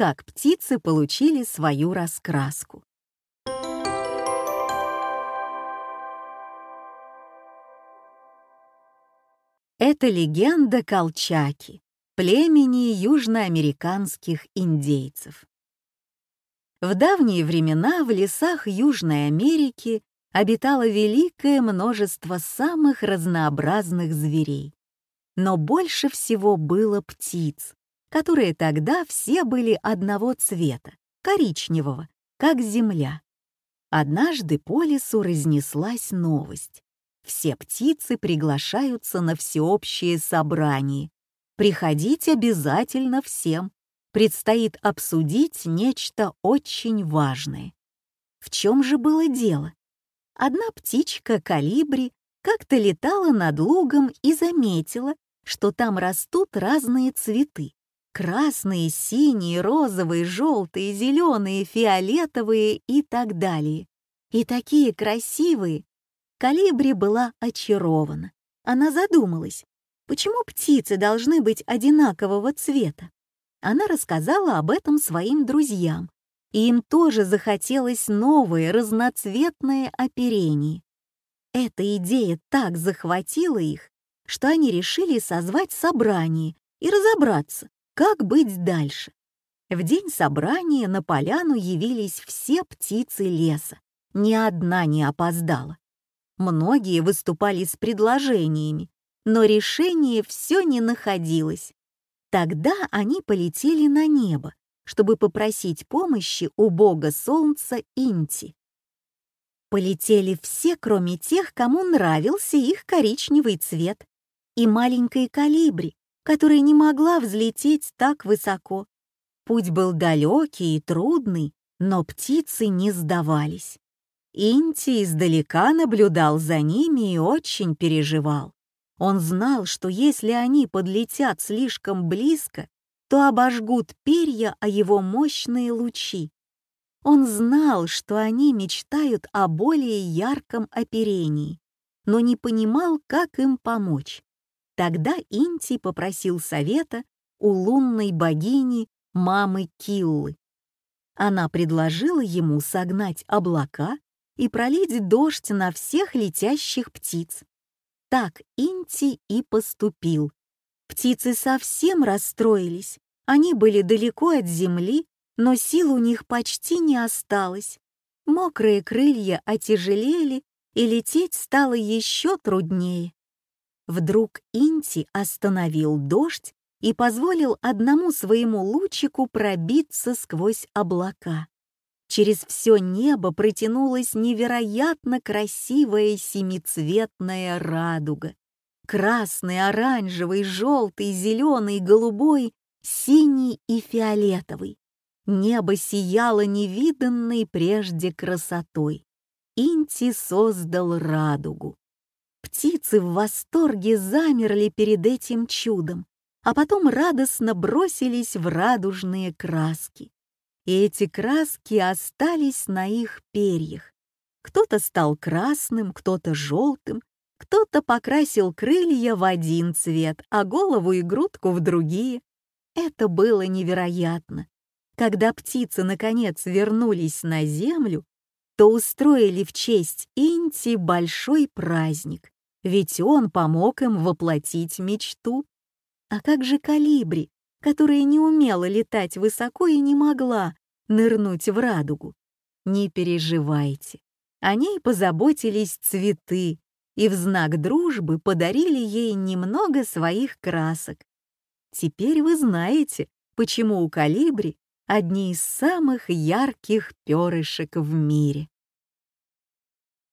как птицы получили свою раскраску. Это легенда Колчаки, племени южноамериканских индейцев. В давние времена в лесах Южной Америки обитало великое множество самых разнообразных зверей. Но больше всего было птиц, которые тогда все были одного цвета, коричневого, как земля. Однажды по лесу разнеслась новость. Все птицы приглашаются на всеобщее собрание. Приходить обязательно всем. Предстоит обсудить нечто очень важное. В чем же было дело? Одна птичка калибри как-то летала над лугом и заметила, что там растут разные цветы. Красные, синие, розовые, желтые, зеленые, фиолетовые и так далее. И такие красивые. Калибри была очарована. Она задумалась, почему птицы должны быть одинакового цвета. Она рассказала об этом своим друзьям, и им тоже захотелось новое разноцветное оперение. Эта идея так захватила их, что они решили созвать собрание и разобраться, как быть дальше. В день собрания на поляну явились все птицы леса, ни одна не опоздала. Многие выступали с предложениями, но решение все не находилось. Тогда они полетели на небо, чтобы попросить помощи у бога солнца Инти. Полетели все, кроме тех, кому нравился их коричневый цвет, и маленькой калибри, которая не могла взлететь так высоко. Путь был далекий и трудный, но птицы не сдавались. Инти издалека наблюдал за ними и очень переживал. Он знал, что если они подлетят слишком близко, то обожгут перья о его мощные лучи. Он знал, что они мечтают о более ярком оперении, но не понимал, как им помочь. Тогда Инти попросил совета у лунной богини мамы Киллы. Она предложила ему согнать облака и пролить дождь на всех летящих птиц. Так Инти и поступил. Птицы совсем расстроились. Они были далеко от земли, но сил у них почти не осталось. Мокрые крылья отяжелели, и лететь стало еще труднее. Вдруг Инти остановил дождь и позволил одному своему лучику пробиться сквозь облака. Через все небо протянулась невероятно красивая семицветная радуга. Красный, оранжевый, желтый, зеленый, голубой, синий и фиолетовый. Небо сияло невиданной прежде красотой. Инти создал радугу. Птицы в восторге замерли перед этим чудом, а потом радостно бросились в радужные краски и эти краски остались на их перьях. Кто-то стал красным, кто-то желтым, кто-то покрасил крылья в один цвет, а голову и грудку в другие. Это было невероятно. Когда птицы наконец вернулись на землю, то устроили в честь Инти большой праздник, ведь он помог им воплотить мечту. А как же калибри, которая не умела летать высоко и не могла нырнуть в радугу. Не переживайте, о ней позаботились цветы и в знак дружбы подарили ей немного своих красок. Теперь вы знаете, почему у калибри одни из самых ярких перышек в мире.